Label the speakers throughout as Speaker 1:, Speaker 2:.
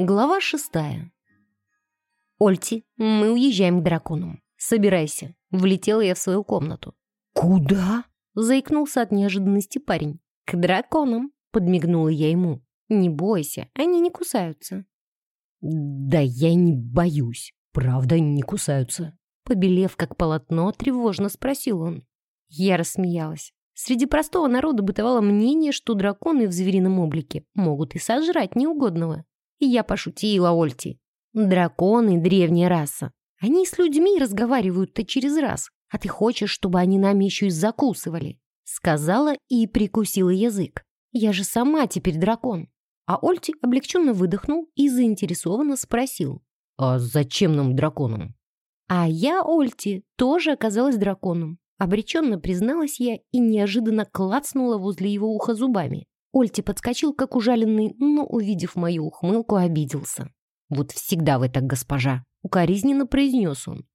Speaker 1: Глава шестая. «Ольти, мы уезжаем к драконам. Собирайся». Влетела я в свою комнату.
Speaker 2: «Куда?»
Speaker 1: Заикнулся от неожиданности парень. «К драконам», — подмигнула я ему. «Не бойся, они не кусаются».
Speaker 2: «Да я не боюсь. Правда, не кусаются».
Speaker 1: Побелев как полотно, тревожно спросил он. Я рассмеялась. Среди простого народа бытовало мнение, что драконы в зверином облике могут и сожрать неугодного. И я пошутила Ольти. Драконы — древняя раса. Они с людьми разговаривают-то через раз, а ты хочешь, чтобы они нами еще и закусывали. Сказала и прикусила язык. Я же сама теперь дракон. А Ольти облегченно выдохнул и заинтересованно спросил.
Speaker 2: «А зачем нам драконам?»
Speaker 1: А я, Ольти, тоже оказалась драконом. Обреченно призналась я и неожиданно клацнула возле его уха зубами. Ольти подскочил, как ужаленный, но, увидев мою ухмылку, обиделся.
Speaker 2: «Вот всегда вы так, госпожа!» — укоризненно произнес он.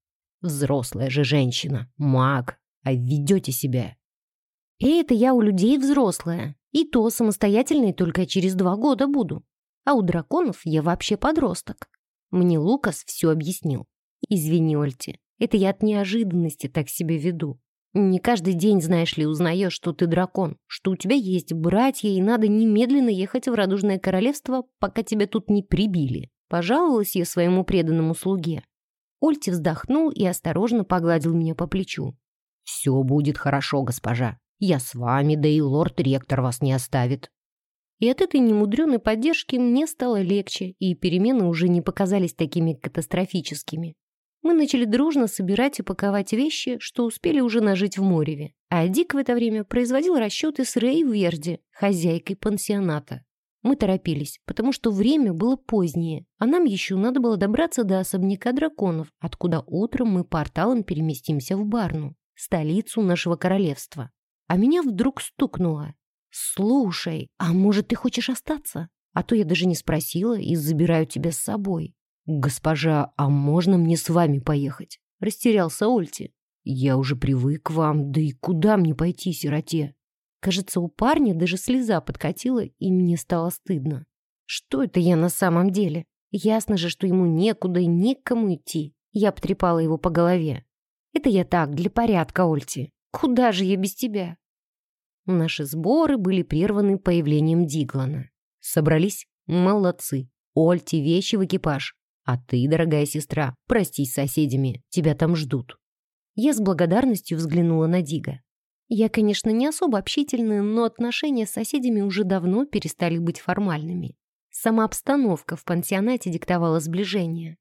Speaker 2: «Взрослая же женщина, маг, а ведете себя!»
Speaker 1: «И это я у людей взрослая, и то самостоятельной только через два года буду. А у драконов я вообще подросток». Мне Лукас все объяснил. «Извини, Ольти, это я от неожиданности так себя веду. Не каждый день, знаешь ли, узнаешь, что ты дракон, что у тебя есть братья, и надо немедленно ехать в Радужное Королевство, пока тебя тут не прибили. Пожаловалась я своему преданному слуге. Ольти вздохнул и осторожно погладил меня по плечу.
Speaker 2: «Все будет хорошо, госпожа. Я с вами, да и лорд-ректор вас не оставит».
Speaker 1: И от этой немудреной поддержки мне стало легче, и перемены уже не показались такими катастрофическими. Мы начали дружно собирать и паковать вещи, что успели уже нажить в Мореве. А Дик в это время производил расчеты с Рэй Верди, хозяйкой пансионата. Мы торопились, потому что время было позднее, а нам еще надо было добраться до особняка драконов, откуда утром мы порталом переместимся в Барну, столицу нашего королевства. А меня вдруг стукнуло. «Слушай, а может, ты хочешь остаться? А то я даже не спросила и забираю тебя с собой».
Speaker 2: «Госпожа, а можно мне с вами поехать?» — растерялся Ольти. «Я уже привык к вам, да и куда мне пойти, сироте?»
Speaker 1: Кажется, у парня даже слеза подкатила, и мне стало стыдно. Что это я на самом деле? Ясно же, что ему некуда и некому идти. Я потрепала его по голове. Это я так, для порядка, Ольти. Куда же я без тебя? Наши сборы были прерваны появлением Диглана.
Speaker 2: Собрались? Молодцы. Ольти, вещи в экипаж. А ты, дорогая сестра, простись с соседями, тебя там ждут».
Speaker 1: Я с благодарностью взглянула на Дига. Я, конечно, не особо общительная, но отношения с соседями уже давно перестали быть формальными. Сама обстановка в пансионате диктовала сближение.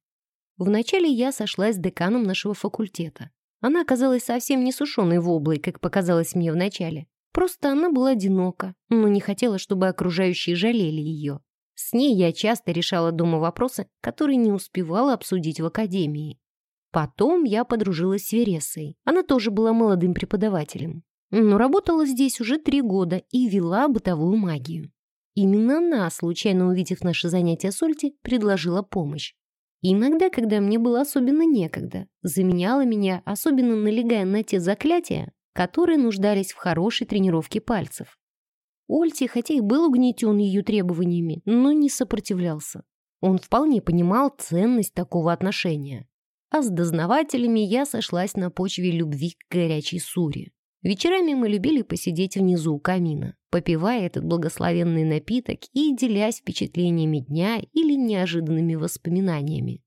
Speaker 1: Вначале я сошлась с деканом нашего факультета. Она оказалась совсем не сушеной воблой, как показалось мне вначале. Просто она была одинока, но не хотела, чтобы окружающие жалели ее. С ней я часто решала дома вопросы, которые не успевала обсудить в академии. Потом я подружилась с Вересой. Она тоже была молодым преподавателем. Но работала здесь уже три года и вела бытовую магию. Именно она, случайно увидев наши занятия с Ольти, предложила помощь. иногда, когда мне было особенно некогда, заменяла меня, особенно налегая на те заклятия, которые нуждались в хорошей тренировке пальцев. Ольти, хотя и был угнетен ее требованиями, но не сопротивлялся. Он вполне понимал ценность такого отношения. А с дознавателями я сошлась на почве любви к горячей суре. Вечерами мы любили посидеть внизу у камина, попивая этот благословенный напиток и делясь впечатлениями дня или неожиданными воспоминаниями.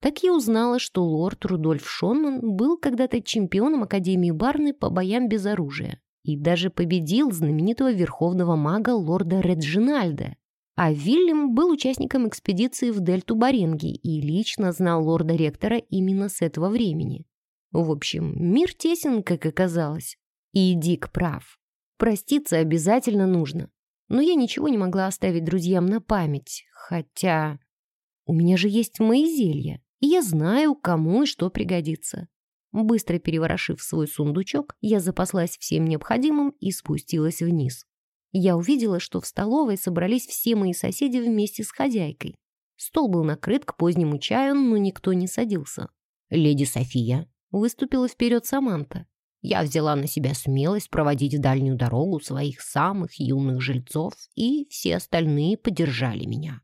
Speaker 1: Так я узнала, что лорд Рудольф Шонман был когда-то чемпионом Академии Барны по боям без оружия и даже победил знаменитого верховного мага лорда Реджинальда. А Вильям был участником экспедиции в дельту Баренги и лично знал лорда-ректора именно с этого времени. В общем, мир тесен, как оказалось. И Дик прав. Проститься обязательно нужно. Но я ничего не могла оставить друзьям на память, хотя... У меня же есть мои зелья, и я знаю, кому и что пригодится. Быстро переворошив свой сундучок, я запаслась всем необходимым и спустилась вниз. Я увидела, что в столовой собрались все мои соседи вместе с хозяйкой. Стол был накрыт к позднему чаю, но никто не садился.
Speaker 2: «Леди София», — выступила вперед Саманта. «Я взяла на себя смелость проводить дальнюю дорогу своих самых юных жильцов, и все остальные поддержали меня.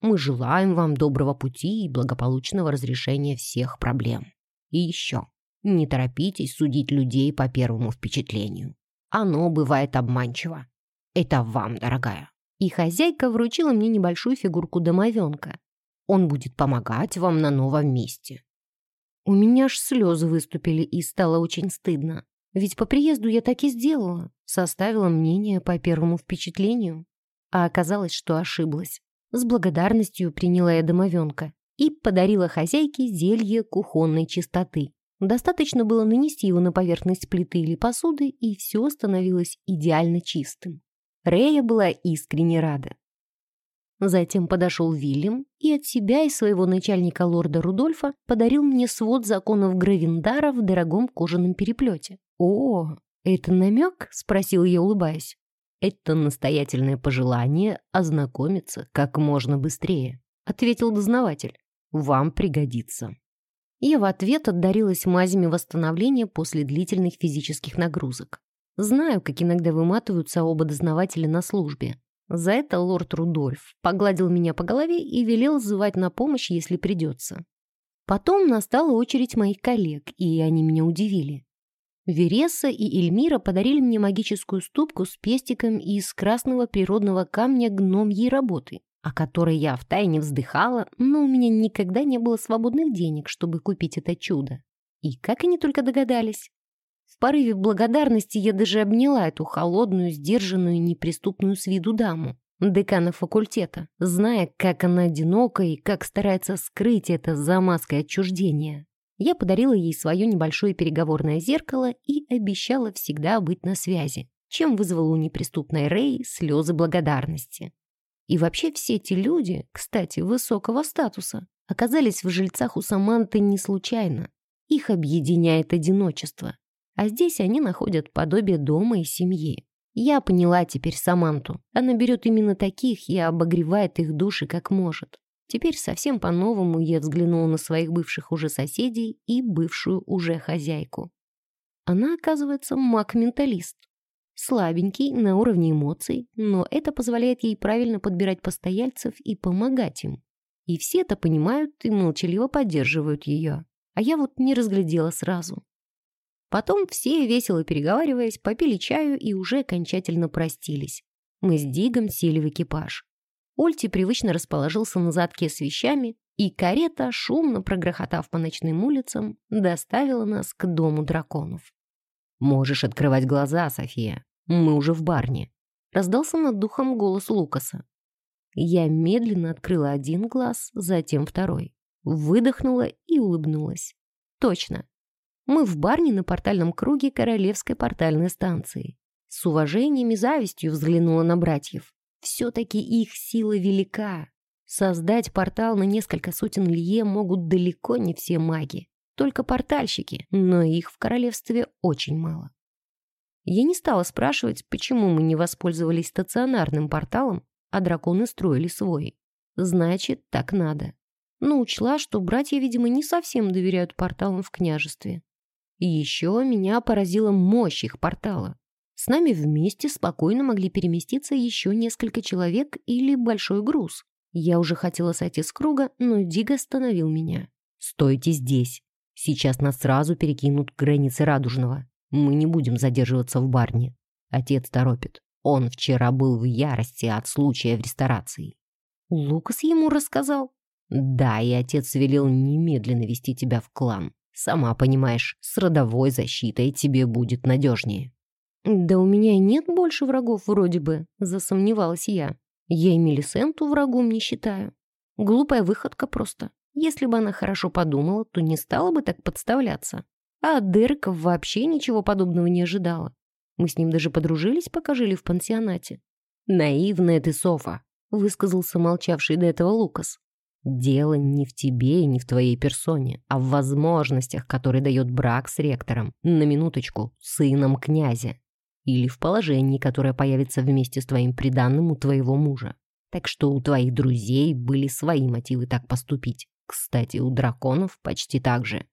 Speaker 2: Мы желаем вам доброго пути и благополучного разрешения всех проблем. И еще, не торопитесь судить людей по первому впечатлению. Оно бывает обманчиво. Это вам, дорогая.
Speaker 1: И хозяйка вручила мне небольшую фигурку домовенка.
Speaker 2: Он будет помогать вам на новом месте.
Speaker 1: У меня аж слезы выступили и стало очень стыдно. Ведь по приезду я так и сделала. Составила мнение по первому впечатлению. А оказалось, что ошиблась. С благодарностью приняла я домовенка и подарила хозяйке зелье кухонной чистоты. Достаточно было нанести его на поверхность плиты или посуды, и все становилось идеально чистым. Рея была искренне рада. Затем подошел Вильям и от себя и своего начальника лорда Рудольфа подарил мне свод законов Гравиндара в дорогом кожаном переплете. «О, это намек?» — спросил я, улыбаясь.
Speaker 2: «Это настоятельное пожелание ознакомиться как можно быстрее», — ответил дознаватель. «Вам пригодится».
Speaker 1: Я в ответ отдарилась мазями восстановления после длительных физических нагрузок. Знаю, как иногда выматываются оба дознавателя на службе. За это лорд Рудольф погладил меня по голове и велел звать на помощь, если придется. Потом настала очередь моих коллег, и они меня удивили. Вереса и Эльмира подарили мне магическую ступку с пестиком из красного природного камня гномьей работы, о которой я втайне вздыхала, но у меня никогда не было свободных денег, чтобы купить это чудо. И как они только догадались. В порыве благодарности я даже обняла эту холодную, сдержанную, неприступную с виду даму, декана факультета, зная, как она одинока и как старается скрыть это за маской отчуждения. Я подарила ей свое небольшое переговорное зеркало и обещала всегда быть на связи, чем вызвала у неприступной Рэй слезы благодарности. И вообще все эти люди, кстати, высокого статуса, оказались в жильцах у Саманты не случайно. Их объединяет одиночество. А здесь они находят подобие дома и семьи. Я поняла теперь Саманту. Она берет именно таких и обогревает их души как может. Теперь совсем по-новому я взглянула на своих бывших уже соседей и бывшую уже хозяйку. Она, оказывается, маг-менталист. Слабенький, на уровне эмоций, но это позволяет ей правильно подбирать постояльцев и помогать им. И все это понимают и молчаливо поддерживают ее. А я вот не разглядела сразу. Потом все, весело переговариваясь, попили чаю и уже окончательно простились. Мы с Дигом сели в экипаж. Ольти привычно расположился на задке с вещами, и карета, шумно прогрохотав по ночным улицам, доставила нас к дому драконов.
Speaker 2: «Можешь открывать глаза, София. Мы уже в барне», —
Speaker 1: раздался над духом голос Лукаса. Я медленно открыла один глаз, затем второй. Выдохнула и улыбнулась. Точно, мы в барне на портальном круге Королевской портальной станции. С уважением и завистью взглянула на братьев. Все-таки их сила велика. Создать портал на несколько сотен лье могут далеко не все маги. Только портальщики, но их в королевстве очень мало. Я не стала спрашивать, почему мы не воспользовались стационарным порталом, а драконы строили свой. Значит, так надо. Но учла, что братья, видимо, не совсем доверяют порталам в княжестве. И еще меня поразила мощь их портала. С нами вместе спокойно могли переместиться еще несколько человек или большой груз. Я уже хотела сойти с круга, но Дига остановил меня.
Speaker 2: «Стойте здесь. Сейчас нас сразу перекинут к границе Радужного. Мы не будем задерживаться в барне. Отец торопит. Он вчера был в ярости от случая в ресторации».
Speaker 1: «Лукас ему рассказал?»
Speaker 2: «Да, и отец велел немедленно вести тебя в клан. Сама понимаешь, с родовой защитой тебе будет надежнее».
Speaker 1: «Да у меня и нет больше врагов вроде бы», — засомневалась я. «Я и Мелисенту врагом не считаю. Глупая выходка просто. Если бы она хорошо подумала, то не стала бы так подставляться. А от Дерека вообще ничего подобного не ожидала. Мы с ним даже подружились, пока жили в пансионате».
Speaker 2: «Наивная ты, Софа», — высказался молчавший до этого Лукас. Дело не в тебе и не в твоей персоне, а в возможностях, которые дает брак с ректором, на минуточку, сыном князя. Или в положении, которое появится вместе с твоим приданным у твоего мужа. Так что у твоих друзей были свои мотивы так поступить. Кстати, у драконов почти так же.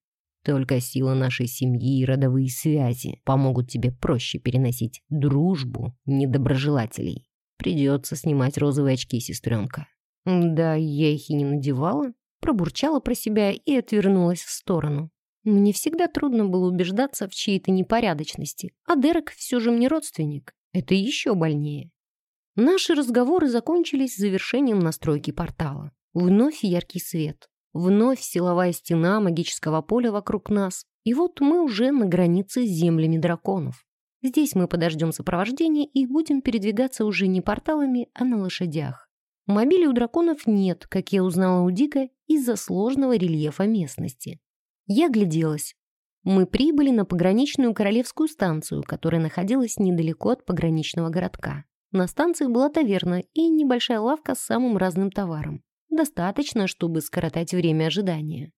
Speaker 2: Только сила нашей семьи и родовые связи помогут тебе проще переносить дружбу недоброжелателей. Придется снимать розовые очки, сестренка.
Speaker 1: Да, я их и не надевала. Пробурчала про себя и отвернулась в сторону. Мне всегда трудно было убеждаться в чьей-то непорядочности, а Дерек все же мне родственник. Это еще больнее. Наши разговоры закончились завершением настройки портала. Вновь яркий свет. Вновь силовая стена магического поля вокруг нас. И вот мы уже на границе с землями драконов. Здесь мы подождем сопровождения и будем передвигаться уже не порталами, а на лошадях. Мобилей у драконов нет, как я узнала у Дика, из-за сложного рельефа местности. Я гляделась. Мы прибыли на пограничную королевскую станцию, которая находилась недалеко от пограничного городка. На станции была таверна и небольшая лавка с самым разным товаром. Достаточно, чтобы скоротать время ожидания.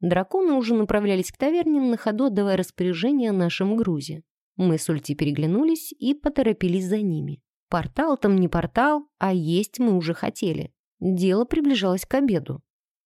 Speaker 1: Драконы уже направлялись к таверне, на ходу отдавая распоряжение нашем грузе. Мы с Ульти переглянулись и поторопились за ними. Портал там не портал, а есть мы уже хотели. Дело приближалось к обеду.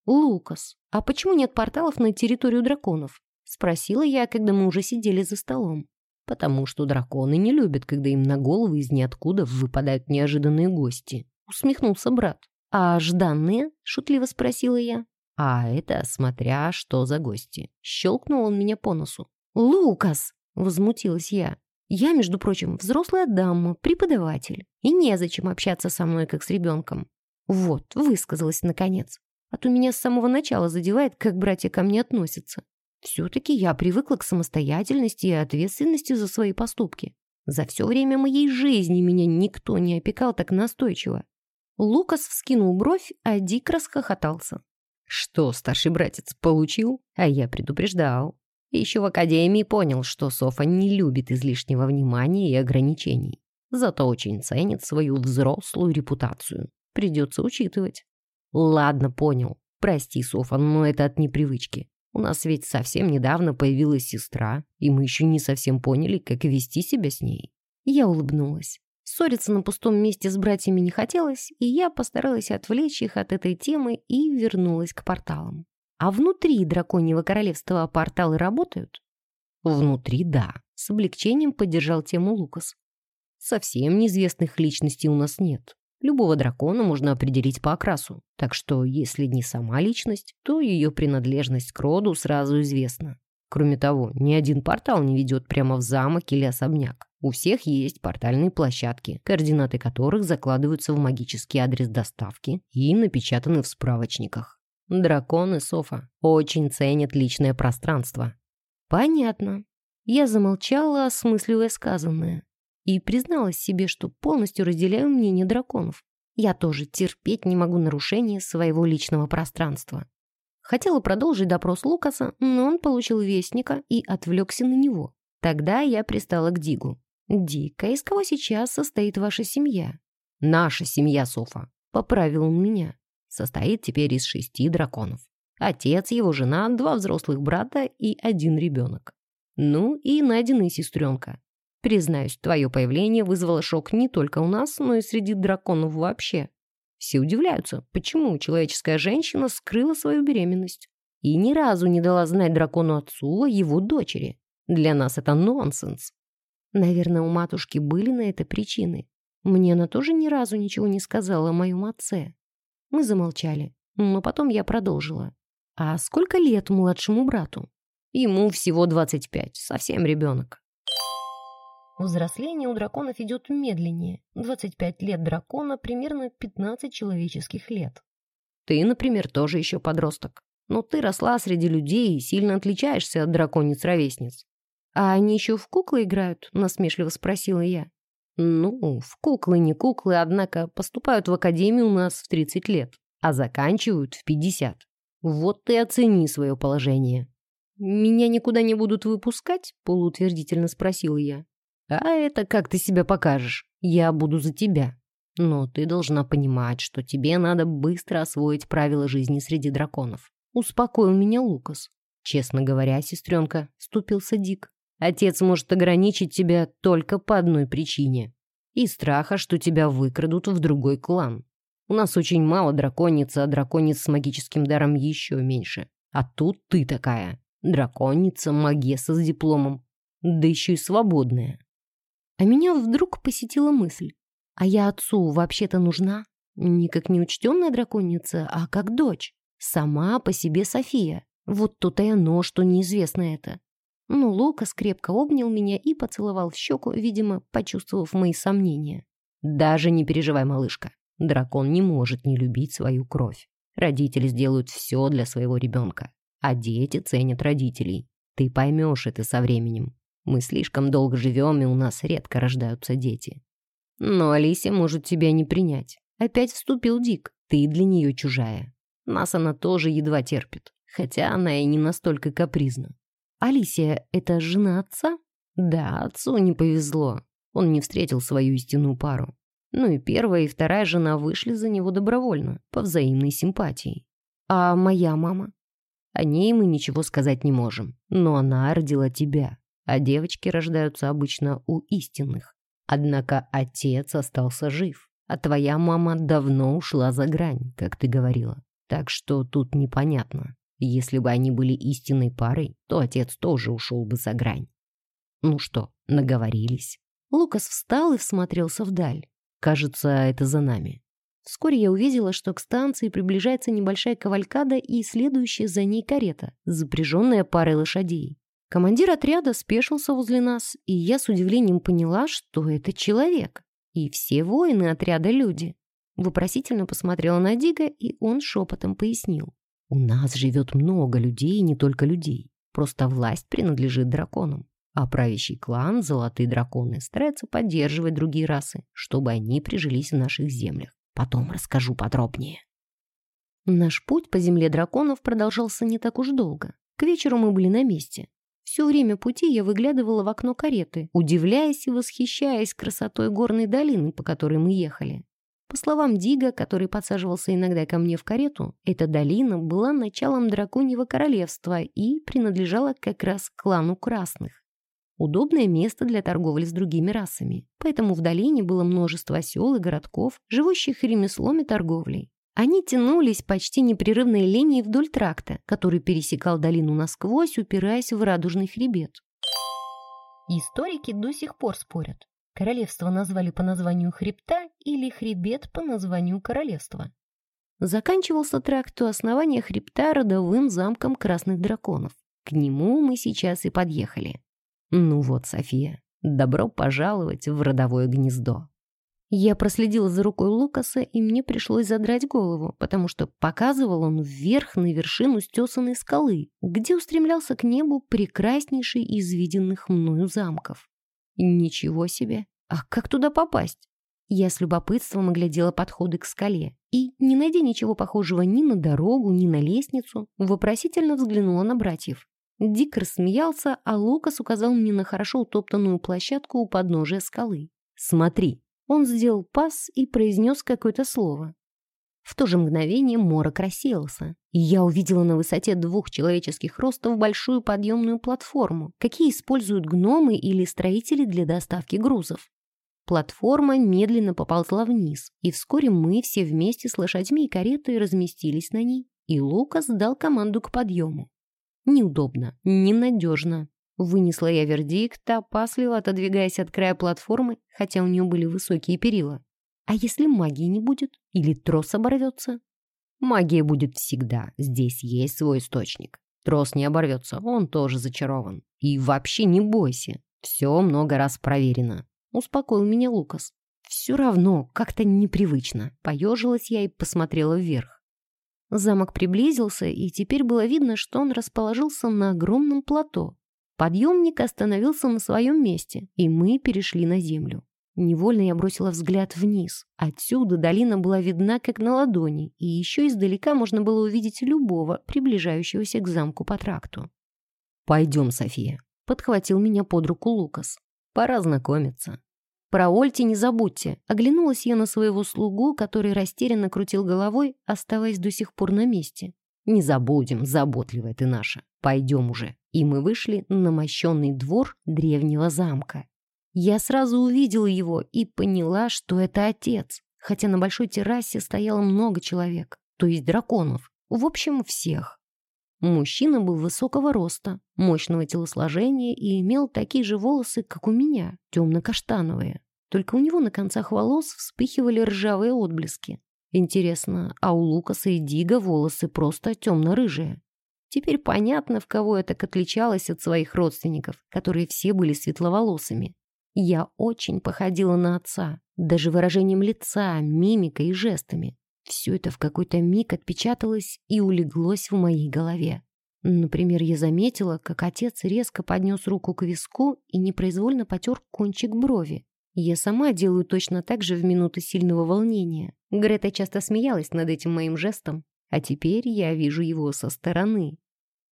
Speaker 1: «Лукас, а почему нет порталов на территорию драконов?» Спросила я, когда мы уже сидели за столом. «Потому что драконы не любят, когда им на голову из ниоткуда выпадают неожиданные гости», усмехнулся брат. «А жданные?» — шутливо спросила я. «А это смотря что за гости». Щелкнул он меня по носу. «Лукас!» — возмутилась я. «Я, между прочим, взрослая дама, преподаватель, и незачем общаться со мной, как с ребенком». Вот, высказалась наконец. А то меня с самого начала задевает, как братья ко мне относятся. Все-таки я привыкла к самостоятельности и ответственности за свои поступки. За все время моей жизни меня никто не опекал так настойчиво. Лукас вскинул бровь, а Дик расхохотался. Что старший братец получил? А я предупреждал. Еще в академии понял, что Софа не любит излишнего внимания и ограничений. Зато очень ценит свою взрослую репутацию. Придется учитывать. Ладно, понял. Прости, Софа, но это от непривычки. У нас ведь совсем недавно появилась сестра, и мы еще не совсем поняли, как вести себя с ней. Я улыбнулась. Ссориться на пустом месте с братьями не хотелось, и я постаралась отвлечь их от этой темы и вернулась к порталам. А внутри драконьего королевства порталы работают? Внутри, да. С облегчением поддержал тему Лукас. Совсем неизвестных личностей у нас нет. Любого дракона можно определить по окрасу, так что если не сама личность, то ее принадлежность к роду сразу известна. Кроме того, ни один портал не ведет прямо в замок или особняк. У всех есть портальные площадки, координаты которых закладываются в магический адрес доставки и напечатаны в справочниках. Драконы Софа очень ценят личное пространство. Понятно. Я замолчала, осмысливая сказанное, и призналась себе, что полностью разделяю мнение драконов. Я тоже терпеть не могу нарушения своего личного пространства. Хотела продолжить допрос Лукаса, но он получил вестника и отвлекся на него. Тогда я пристала к Дигу. «Дик, а из кого сейчас состоит ваша семья?» «Наша семья, Софа», — поправил он меня. «Состоит теперь из шести драконов. Отец, его жена, два взрослых брата и один ребенок. Ну и найденная сестренка. Признаюсь, твое появление вызвало шок не только у нас, но и среди драконов вообще. Все удивляются, почему человеческая женщина скрыла свою беременность и ни разу не дала знать дракону отцу о его дочери. Для нас это нонсенс. Наверное, у матушки были на это причины. Мне она тоже ни разу ничего не сказала о моем отце. Мы замолчали, но потом я продолжила. А сколько лет младшему брату? Ему всего 25, совсем ребенок. Взросление у драконов идет медленнее. 25 лет дракона примерно 15 человеческих лет. Ты, например, тоже еще подросток. Но ты росла среди людей и сильно отличаешься от драконец-ровесниц. А они еще в куклы играют? Насмешливо спросила я. Ну, в куклы не куклы, однако поступают в академию у нас в 30 лет, а заканчивают в 50. Вот ты оцени свое положение. «Меня никуда не будут выпускать?» — полуутвердительно спросила я. А это как ты себя покажешь. Я буду за тебя. Но ты должна понимать, что тебе надо быстро освоить правила жизни среди драконов. Успокоил меня Лукас. Честно говоря, сестренка, ступился Дик. Отец может ограничить тебя только по одной причине. И страха, что тебя выкрадут в другой клан. У нас очень мало дракониц, а дракониц с магическим даром еще меньше. А тут ты такая. Драконица, магесса с дипломом. Да еще и свободная. А меня вдруг посетила мысль. А я отцу вообще-то нужна? Не как неучтенная драконица, а как дочь. Сама по себе София. Вот тут и оно, что неизвестно это. Ну, Лукас крепко обнял меня и поцеловал в щеку, видимо, почувствовав мои сомнения. «Даже не переживай, малышка. Дракон не может не любить свою кровь. Родители сделают все для своего ребенка. А дети ценят родителей. Ты поймешь это со временем. Мы слишком долго живем, и у нас редко рождаются дети. Но Алисия может тебя не принять. Опять вступил Дик. Ты для нее чужая. Нас она тоже едва терпит. Хотя она и не настолько капризна. Алисия — это жена отца? Да, отцу не повезло. Он не встретил свою истинную пару. Ну и первая и вторая жена вышли за него добровольно, по взаимной симпатии. А моя мама? О ней мы ничего сказать не можем. Но она родила тебя. А девочки рождаются обычно у истинных. Однако отец остался жив. А твоя мама давно ушла за грань, как ты говорила. Так что тут непонятно. Если бы они были истинной парой, то отец тоже ушел бы за грань. Ну что, наговорились. Лукас встал и всмотрелся вдаль. Кажется, это за нами. Вскоре я увидела, что к станции приближается небольшая кавалькада и следующая за ней карета, запряженная парой лошадей. Командир отряда спешился возле нас, и я с удивлением поняла, что это человек. И все воины отряда люди. Вопросительно посмотрела на Дига, и он шепотом пояснил. «У нас живет много людей, не только людей. Просто власть принадлежит драконам а правящий клан «Золотые драконы» старается поддерживать другие расы, чтобы они прижились в наших землях. Потом расскажу подробнее. Наш путь по земле драконов продолжался не так уж долго. К вечеру мы были на месте. Все время пути я выглядывала в окно кареты, удивляясь и восхищаясь красотой горной долины, по которой мы ехали. По словам Дига, который подсаживался иногда ко мне в карету, эта долина была началом драконьего королевства и принадлежала как раз клану красных. Удобное место для торговли с другими расами. Поэтому в долине было множество сел и городков, живущих ремеслом и торговлей. Они тянулись почти непрерывной линией вдоль тракта, который пересекал долину насквозь, упираясь в радужный хребет. Историки до сих пор спорят. Королевство назвали по названию хребта или хребет по названию королевства. Заканчивался тракт у основания хребта родовым замком красных драконов. К нему мы сейчас и подъехали. Ну вот, София, добро пожаловать в родовое гнездо. Я проследила за рукой Лукаса, и мне пришлось задрать голову, потому что показывал он вверх на вершину стесанной скалы, где устремлялся к небу прекраснейший из виденных мною замков. Ничего себе! А как туда попасть? Я с любопытством оглядела подходы к скале и, не найдя ничего похожего ни на дорогу, ни на лестницу, вопросительно взглянула на братьев. Дик рассмеялся, а Лукас указал мне на хорошо утоптанную площадку у подножия скалы. «Смотри!» Он сделал пас и произнес какое-то слово. В то же мгновение морок рассеялся, и я увидела на высоте двух человеческих ростов большую подъемную платформу, какие используют гномы или строители для доставки грузов. Платформа медленно поползла вниз, и вскоре мы все вместе с лошадьми и каретой разместились на ней, и Лукас дал команду к подъему. Неудобно, ненадежно. Вынесла я вердикт, опасливо отодвигаясь от края платформы, хотя у нее были высокие перила. А если магии не будет? Или трос оборвется? Магия будет всегда, здесь есть свой источник. Трос не оборвется, он тоже зачарован. И вообще не бойся, все много раз проверено. Успокоил меня Лукас. Все равно, как-то непривычно. Поежилась я и посмотрела вверх. Замок приблизился, и теперь было видно, что он расположился на огромном плато. Подъемник остановился на своем месте, и мы перешли на землю. Невольно я бросила взгляд вниз. Отсюда долина была видна как на ладони, и еще издалека можно было увидеть любого, приближающегося к замку по тракту. «Пойдем, София», — подхватил меня под руку Лукас. «Пора знакомиться». «Про Ольти не забудьте!» Оглянулась я на своего слугу, который растерянно крутил головой, оставаясь до сих пор на месте. «Не забудем, заботливая ты наша. Пойдем уже». И мы вышли на мощенный двор древнего замка. Я сразу увидела его и поняла, что это отец, хотя на большой террасе стояло много человек, то есть драконов. В общем, всех. Мужчина был высокого роста, мощного телосложения и имел такие же волосы, как у меня, темно-каштановые. Только у него на концах волос вспыхивали ржавые отблески. Интересно, а у Лукаса и Дига волосы просто темно-рыжие? Теперь понятно, в кого я так отличалась от своих родственников, которые все были светловолосыми. Я очень походила на отца, даже выражением лица, мимикой и жестами. Все это в какой-то миг отпечаталось и улеглось в моей голове. Например, я заметила, как отец резко поднес руку к виску и непроизвольно потер кончик брови. Я сама делаю точно так же в минуты сильного волнения. Грета часто смеялась над этим моим жестом, а теперь я вижу его со стороны.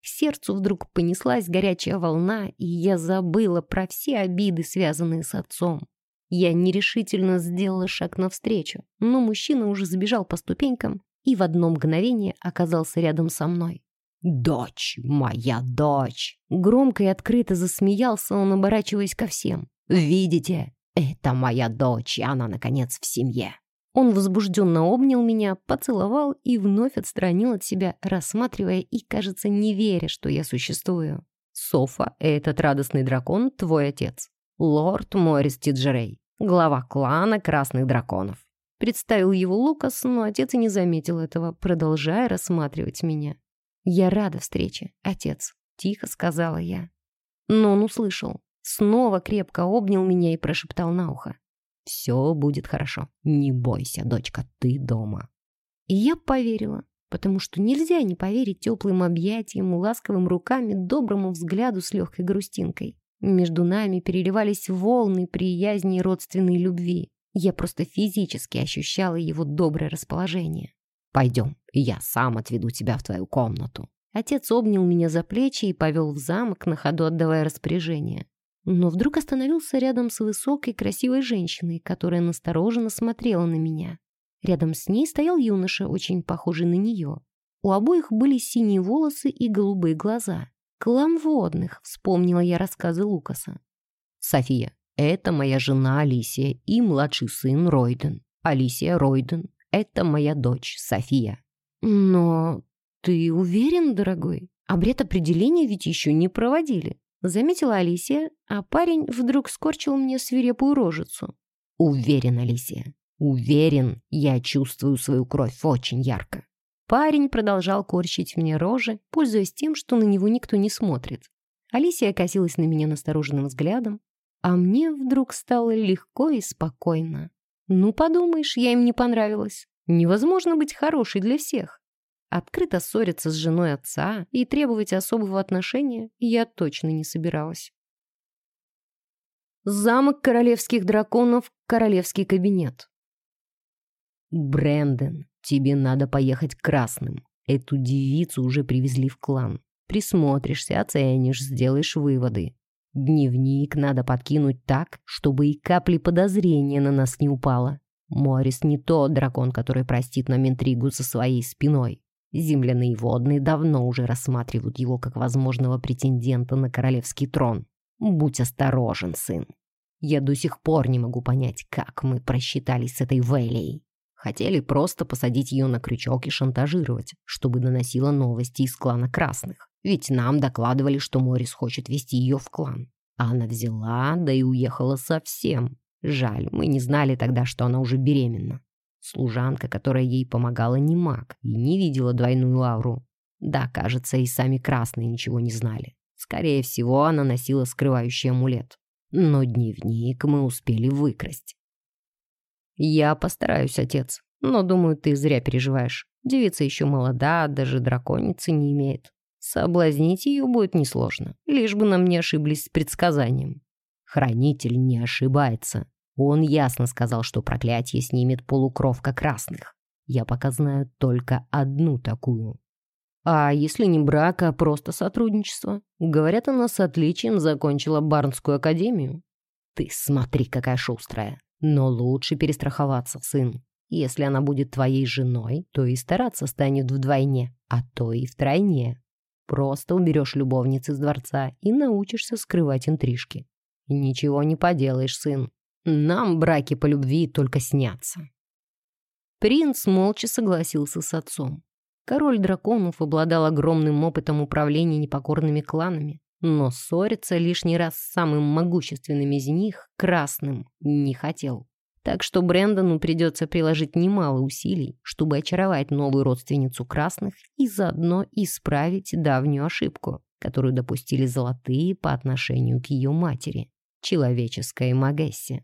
Speaker 1: Сердцу вдруг понеслась горячая волна, и я забыла про все обиды, связанные с отцом. Я нерешительно сделала шаг навстречу, но мужчина уже забежал по ступенькам и в одно мгновение оказался рядом со мной.
Speaker 2: «Дочь, моя дочь!»
Speaker 1: Громко и открыто засмеялся он, оборачиваясь ко всем.
Speaker 2: «Видите? Это моя дочь, и она, наконец, в семье!»
Speaker 1: Он возбужденно обнял меня, поцеловал и вновь отстранил от себя, рассматривая и, кажется, не веря, что я существую. «Софа, этот радостный дракон — твой отец. Лорд Морис Тиджерей, глава клана Красных Драконов». Представил его Лукас, но отец и не заметил этого, продолжая рассматривать меня. «Я рада встрече, отец», — тихо сказала я. Но он услышал. Снова крепко обнял меня и прошептал на ухо.
Speaker 2: «Все будет хорошо. Не бойся, дочка, ты дома».
Speaker 1: И я поверила, потому что нельзя не поверить теплым объятиям, ласковым рукам и доброму взгляду с легкой грустинкой. Между нами переливались волны приязни и родственной любви. Я просто физически ощущала его доброе расположение.
Speaker 2: Пойдем, я сам отведу тебя в твою комнату».
Speaker 1: Отец обнял меня за плечи и повел в замок, на ходу отдавая распоряжение. Но вдруг остановился рядом с высокой, красивой женщиной, которая настороженно смотрела на меня. Рядом с ней стоял юноша, очень похожий на нее. У обоих были синие волосы и голубые глаза. «Клан водных», — вспомнила я рассказы Лукаса.
Speaker 2: «София, это моя жена Алисия и младший сын Ройден. Алисия Ройден, это моя дочь, София».
Speaker 1: «Но ты уверен, дорогой? Обряд определения ведь еще не проводили». Заметила Алисия, а парень вдруг скорчил мне свирепую рожицу.
Speaker 2: «Уверен, Алисия, уверен, я чувствую свою кровь очень ярко».
Speaker 1: Парень продолжал корчить мне рожи, пользуясь тем, что на него никто не смотрит. Алисия косилась на меня настороженным взглядом, а мне вдруг стало легко и спокойно. Ну, подумаешь, я им не понравилась. Невозможно быть хорошей для всех. Открыто ссориться с женой отца и требовать особого отношения я точно не собиралась. Замок королевских драконов, королевский кабинет.
Speaker 2: Брэндон, тебе надо поехать к красным. Эту девицу уже привезли в клан. Присмотришься, оценишь, сделаешь выводы. Дневник надо подкинуть так, чтобы и капли подозрения на нас не упало. Морис не тот дракон, который простит нам интригу со своей спиной. Земляные водные давно уже рассматривают его как возможного претендента на королевский трон. Будь осторожен, сын. Я до сих пор не могу понять, как мы просчитались с этой Вэлей. Хотели просто посадить ее на крючок и шантажировать, чтобы доносила новости из клана Красных. Ведь нам докладывали, что Морис хочет вести ее в клан. А она взяла, да и уехала совсем. Жаль, мы не знали тогда, что она уже беременна. Служанка, которая ей помогала, не маг и не видела двойную ауру. Да, кажется, и сами красные ничего не знали. Скорее всего, она носила скрывающий амулет. Но дневник мы успели выкрасть. «Я постараюсь, отец, но, думаю, ты зря переживаешь. Девица еще молода, даже драконицы не имеет. Соблазнить ее будет несложно, лишь бы нам не ошиблись с предсказанием. Хранитель не ошибается. Он ясно сказал, что проклятие снимет полукровка красных. Я пока знаю только одну такую. А если не брак, а просто сотрудничество? Говорят, она с отличием закончила Барнскую академию. Ты смотри, какая шустрая. Но лучше перестраховаться, сын. Если она будет твоей женой, то и стараться станет вдвойне, а то и втройне. Просто уберешь любовниц из дворца и научишься скрывать интрижки. Ничего не поделаешь, сын. Нам браки по любви только снятся. Принц молча согласился с отцом. Король драконов обладал огромным опытом управления непокорными кланами, но ссориться лишний раз с самым могущественным из них, красным, не хотел. Так что Брэндону придется приложить немало усилий, чтобы очаровать новую родственницу красных и заодно исправить давнюю ошибку, которую допустили золотые по отношению к ее матери, человеческой Магессе.